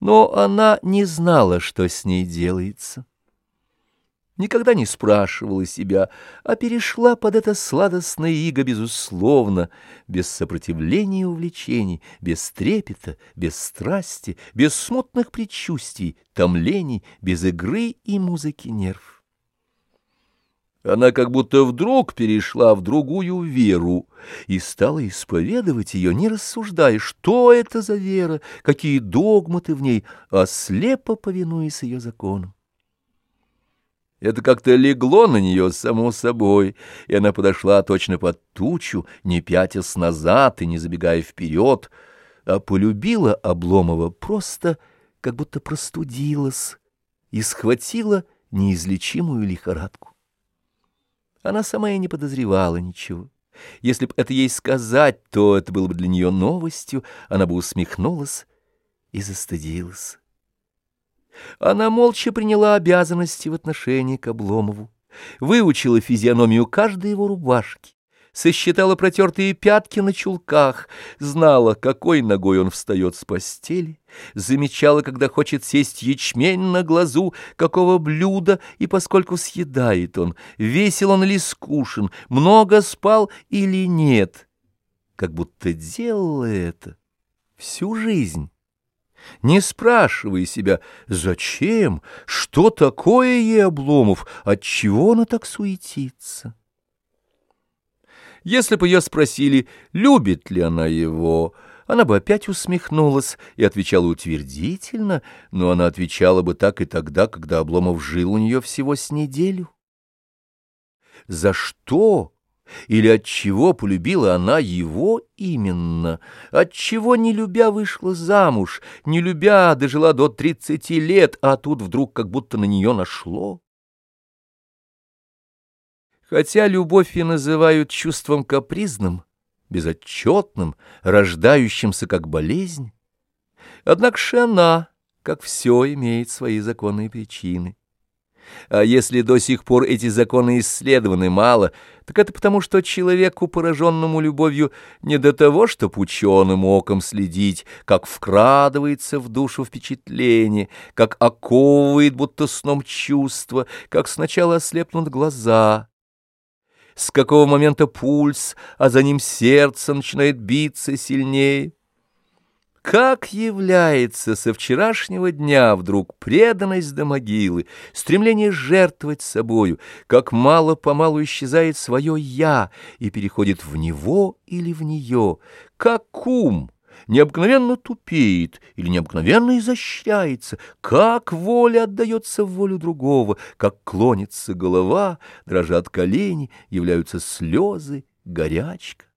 Но она не знала, что с ней делается. Никогда не спрашивала себя, а перешла под это сладостное иго безусловно, без сопротивления и увлечений, без трепета, без страсти, без смутных предчувствий, томлений, без игры и музыки нерв. Она как будто вдруг перешла в другую веру и стала исповедовать ее, не рассуждая, что это за вера, какие догматы в ней, а слепо повинуясь ее законам. Это как-то легло на нее само собой, и она подошла точно под тучу, не пятясь назад и не забегая вперед, а полюбила Обломова просто, как будто простудилась и схватила неизлечимую лихорадку. Она сама и не подозревала ничего. Если б это ей сказать, то это было бы для нее новостью, она бы усмехнулась и застыдилась. Она молча приняла обязанности в отношении к Обломову, выучила физиономию каждой его рубашки, сосчитала протертые пятки на чулках, знала, какой ногой он встает с постели, замечала, когда хочет сесть ячмень на глазу, какого блюда и поскольку съедает он, весел он или скушен, много спал или нет, как будто делала это всю жизнь. Не спрашивая себя, зачем, что такое ей Обломов, отчего она так суетится. Если бы ее спросили, любит ли она его, она бы опять усмехнулась и отвечала утвердительно, но она отвечала бы так и тогда, когда Обломов жил у нее всего с неделю. За что или от чего полюбила она его именно? От чего не любя вышла замуж, не любя дожила до тридцати лет, а тут вдруг как будто на нее нашло? Хотя любовь и называют чувством капризным, безотчетным, рождающимся как болезнь, однако же она, как все, имеет свои законные причины. А если до сих пор эти законы исследованы мало, так это потому, что человеку, пораженному любовью, не до того, чтоб ученым оком следить, как вкрадывается в душу впечатление, как оковывает будто сном чувства, как сначала ослепнут глаза, с какого момента пульс, а за ним сердце начинает биться сильнее. Как является со вчерашнего дня вдруг преданность до могилы, стремление жертвовать собою, как мало-помалу исчезает свое «я» и переходит в него или в нее, как ум — необыкновенно тупеет или необыкновенно изощряется, как воля отдается в волю другого, как клонится голова, дрожат колени, являются слезы, горячка.